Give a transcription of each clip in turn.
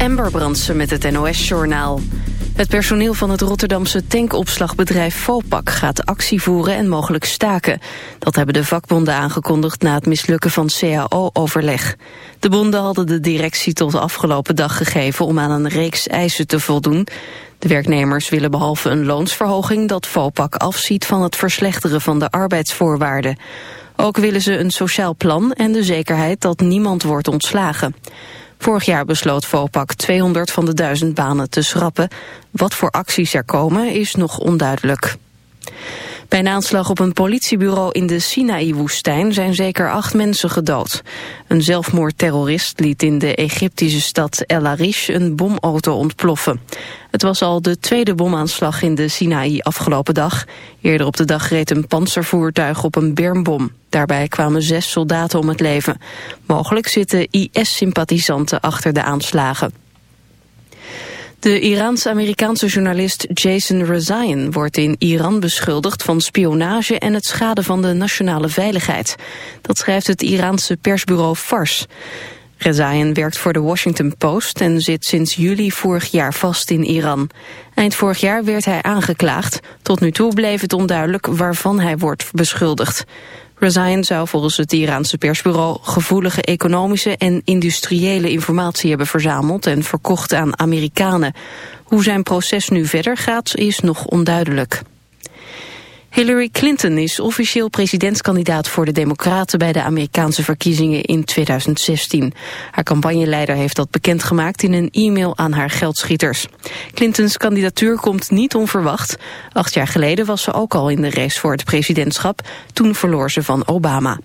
Amber Brandsen met het NOS-journaal. Het personeel van het Rotterdamse tankopslagbedrijf Vopak gaat actie voeren en mogelijk staken. Dat hebben de vakbonden aangekondigd na het mislukken van CAO-overleg. De bonden hadden de directie tot afgelopen dag gegeven om aan een reeks eisen te voldoen. De werknemers willen behalve een loonsverhoging dat Vopak afziet van het verslechteren van de arbeidsvoorwaarden. Ook willen ze een sociaal plan en de zekerheid dat niemand wordt ontslagen. Vorig jaar besloot Vopak 200 van de duizend banen te schrappen. Wat voor acties er komen is nog onduidelijk. Bij een aanslag op een politiebureau in de Sinaï-woestijn zijn zeker acht mensen gedood. Een zelfmoordterrorist liet in de Egyptische stad El Arish een bomauto ontploffen. Het was al de tweede bomaanslag in de Sinaï afgelopen dag. Eerder op de dag reed een panzervoertuig op een bermbom. Daarbij kwamen zes soldaten om het leven. Mogelijk zitten IS-sympathisanten achter de aanslagen. De Iraans-Amerikaanse journalist Jason Rezaian wordt in Iran beschuldigd van spionage en het schaden van de nationale veiligheid. Dat schrijft het Iraanse persbureau Fars. Rezaian werkt voor de Washington Post en zit sinds juli vorig jaar vast in Iran. Eind vorig jaar werd hij aangeklaagd. Tot nu toe bleef het onduidelijk waarvan hij wordt beschuldigd. Rezaian zou volgens het Iraanse persbureau gevoelige economische en industriële informatie hebben verzameld en verkocht aan Amerikanen. Hoe zijn proces nu verder gaat is nog onduidelijk. Hillary Clinton is officieel presidentskandidaat voor de Democraten bij de Amerikaanse verkiezingen in 2016. Haar campagneleider heeft dat bekendgemaakt in een e-mail aan haar geldschieters. Clintons kandidatuur komt niet onverwacht. Acht jaar geleden was ze ook al in de race voor het presidentschap. Toen verloor ze van Obama.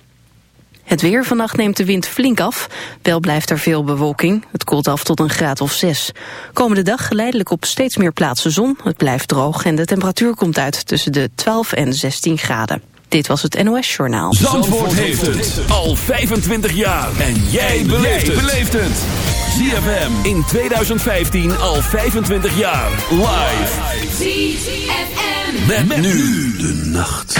Het weer, vannacht neemt de wind flink af. Wel blijft er veel bewolking. Het koelt af tot een graad of zes. Komende dag geleidelijk op steeds meer plaatsen zon. Het blijft droog en de temperatuur komt uit tussen de 12 en 16 graden. Dit was het NOS Journaal. Zandvoort, heeft het al 25 jaar. En jij beleeft het. ZFM in 2015 al 25 jaar. Live. ZFM. Met, nu de nacht.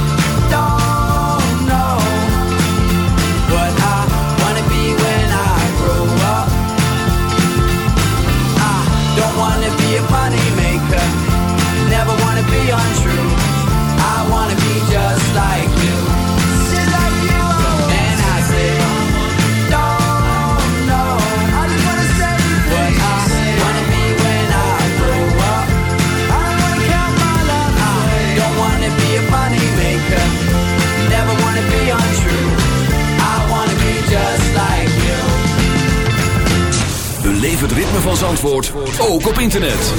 be untrue. I wanna be just like you. And I still don't know what I wanna be when I grow up. I don't wanna be a money maker. Never wanna be untrue. I wanna be just like you. Het ritme van Zandvoort, ook op internet.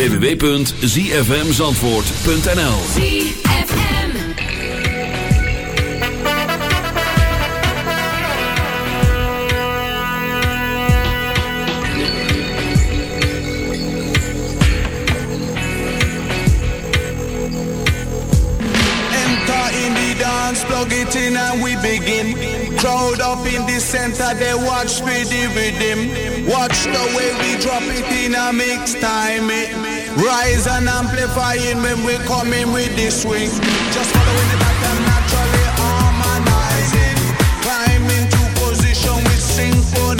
www.zfmzandvoort.nl in and we begin. Crowd up in the center, they watch for the rhythm. Watch the way we drop it in a mix time. It rise and amplifying when we come in with the swing. Just following the pattern naturally harmonizing. Climb into position with synchronized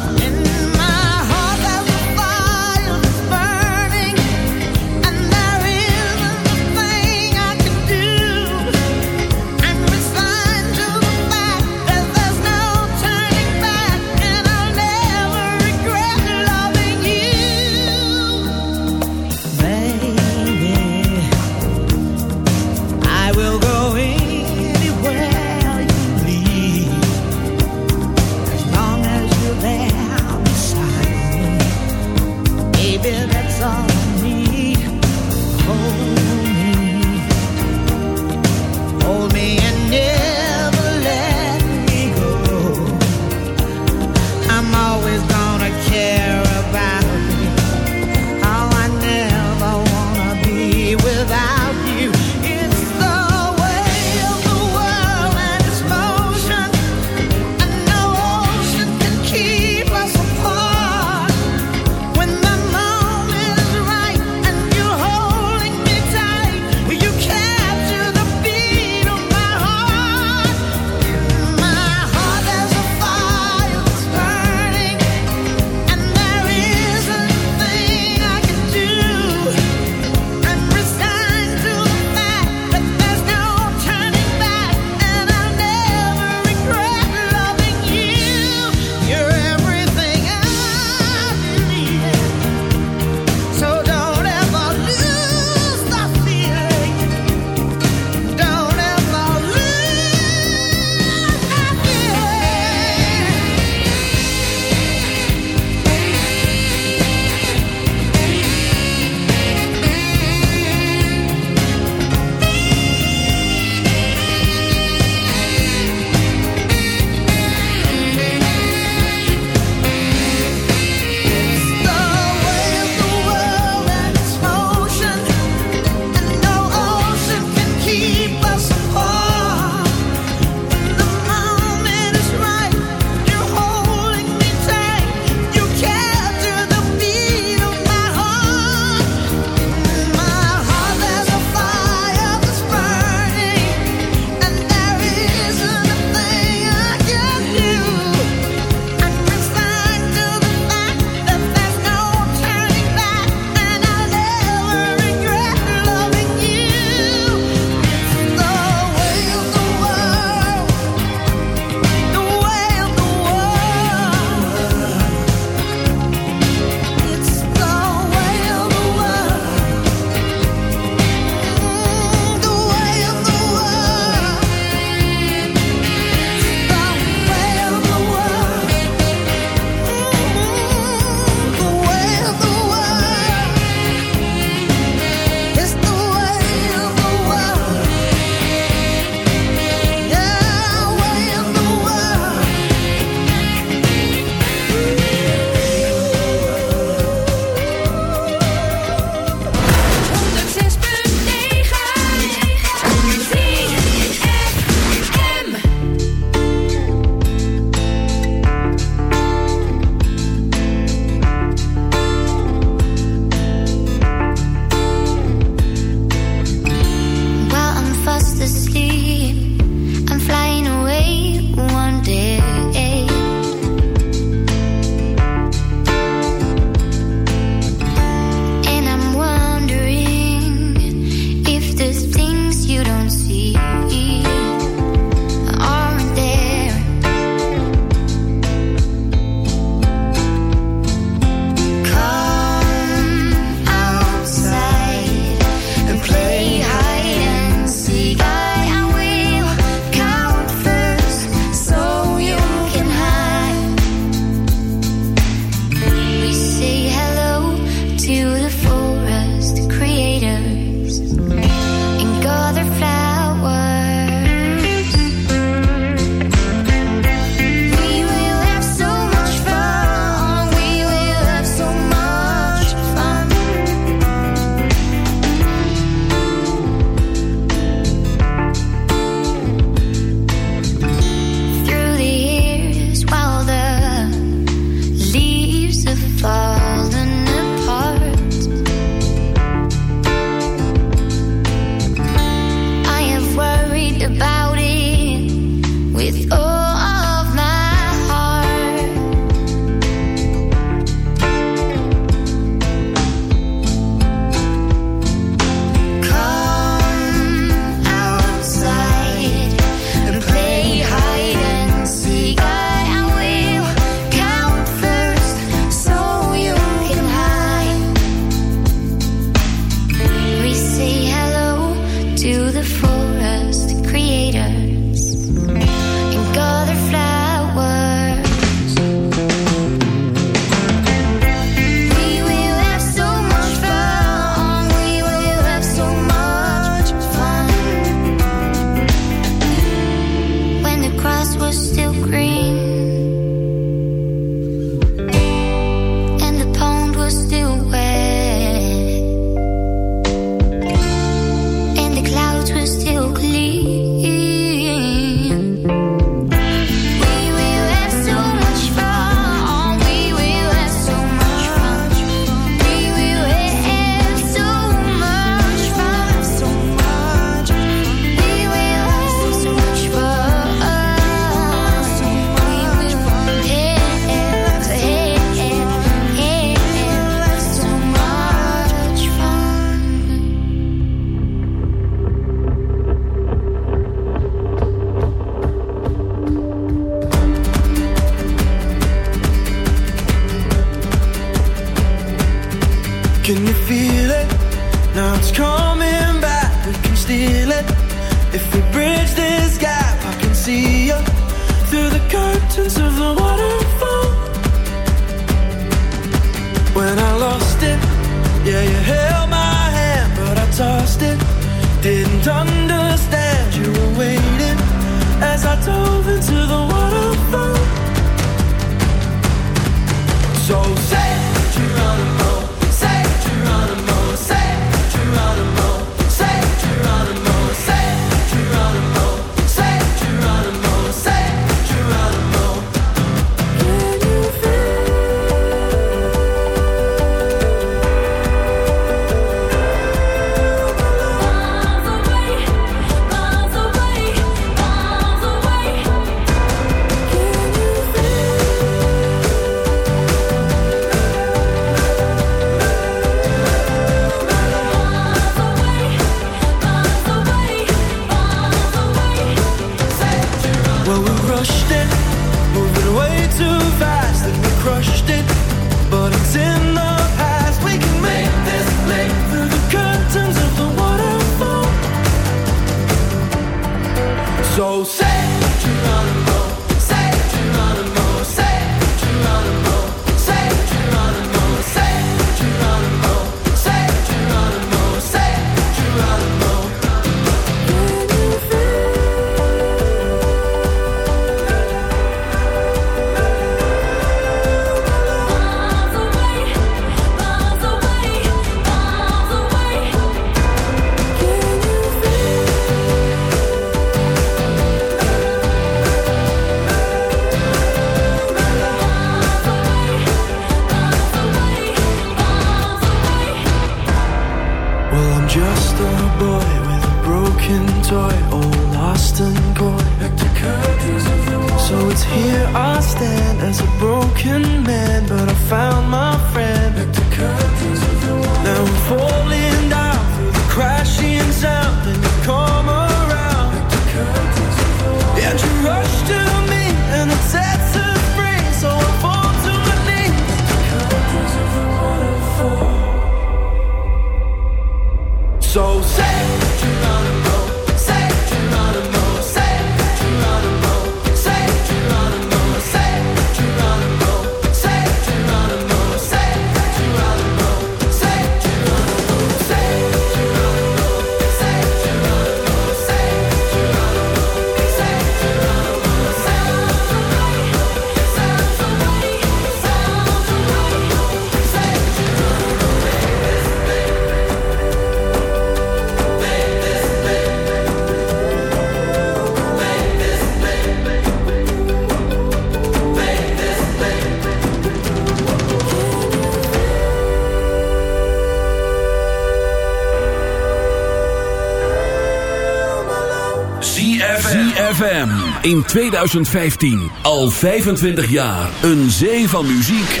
in 2015. Al 25 jaar. Een zee van muziek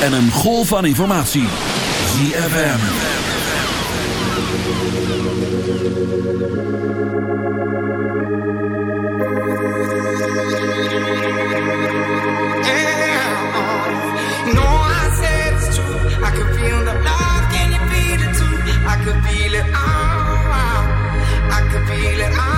en een golf van informatie. ZFM. Yeah. No, I said. I could feel the love. Can you? I could feel it oh, all. I could feel it all.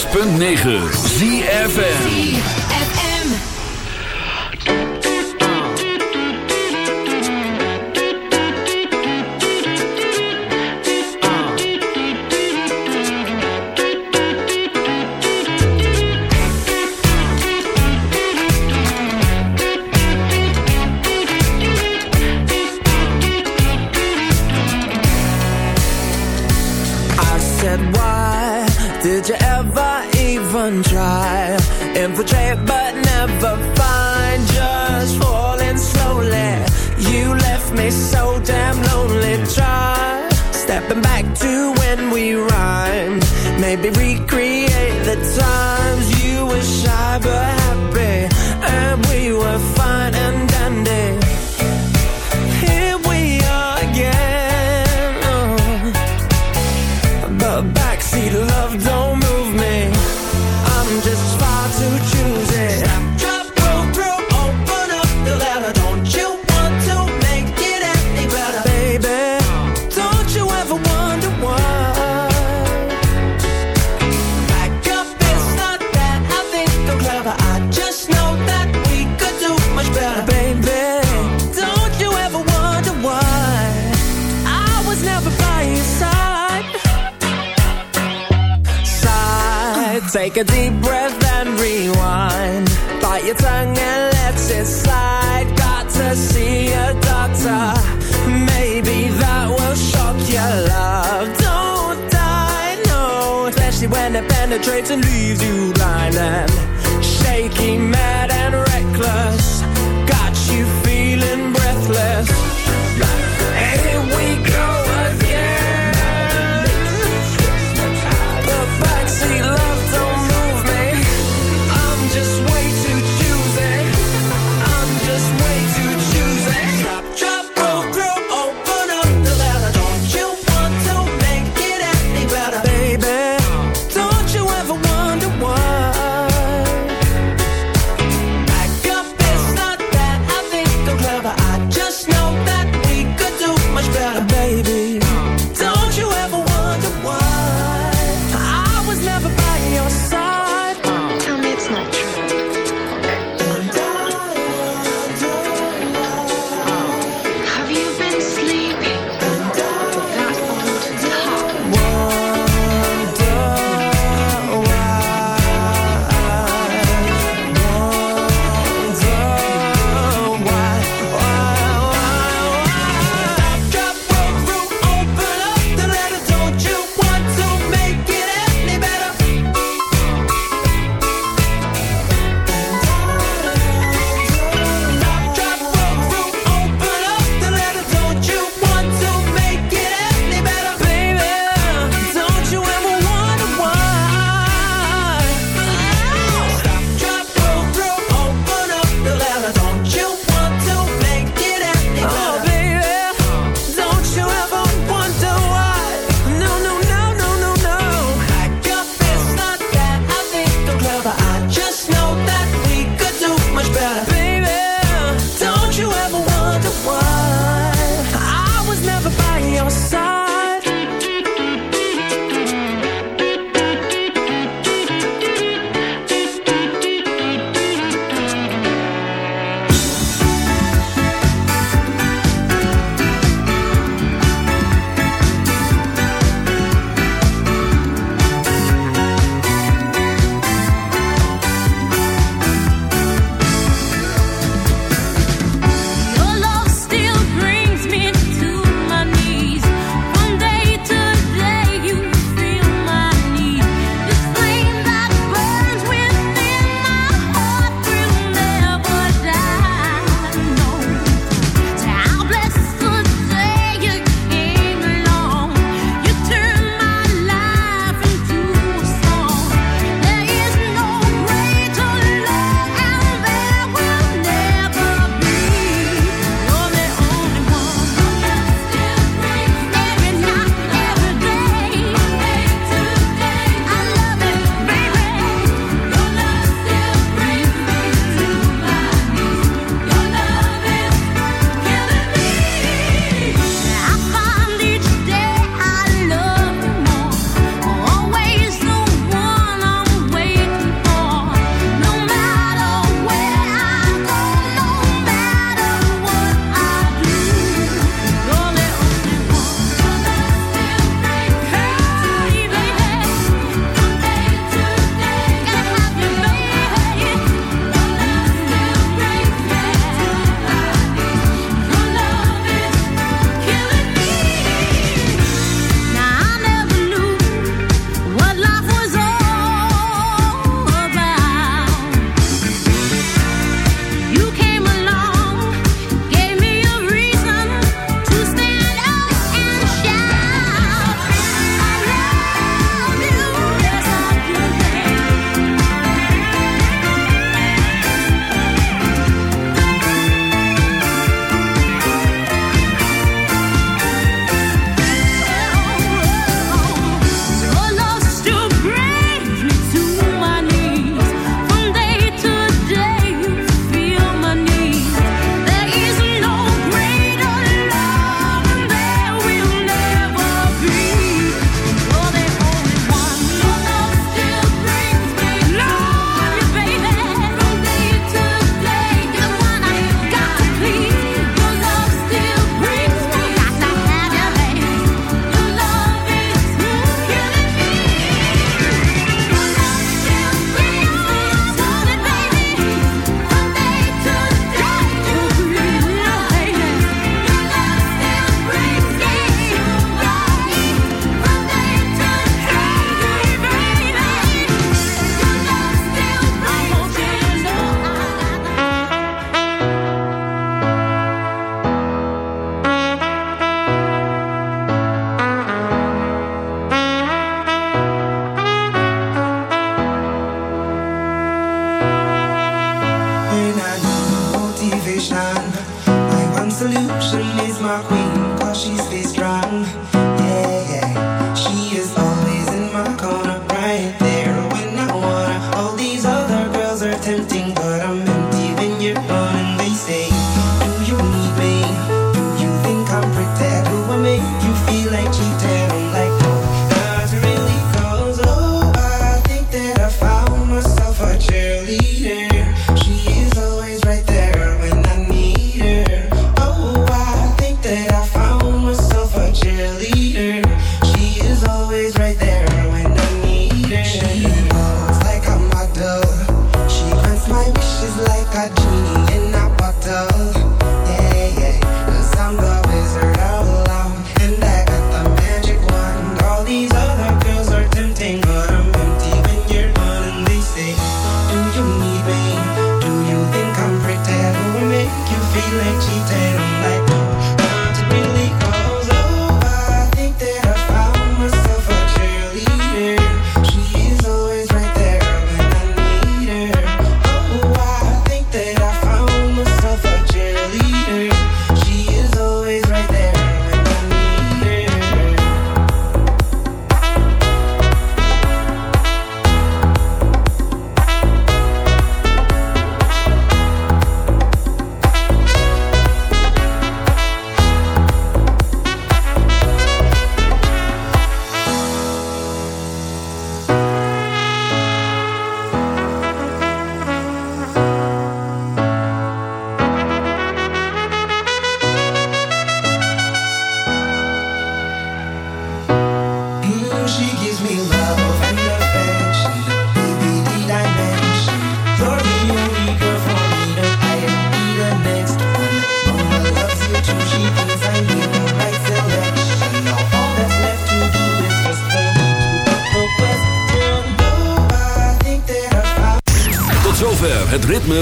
106.9 ZFN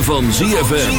van ZFM.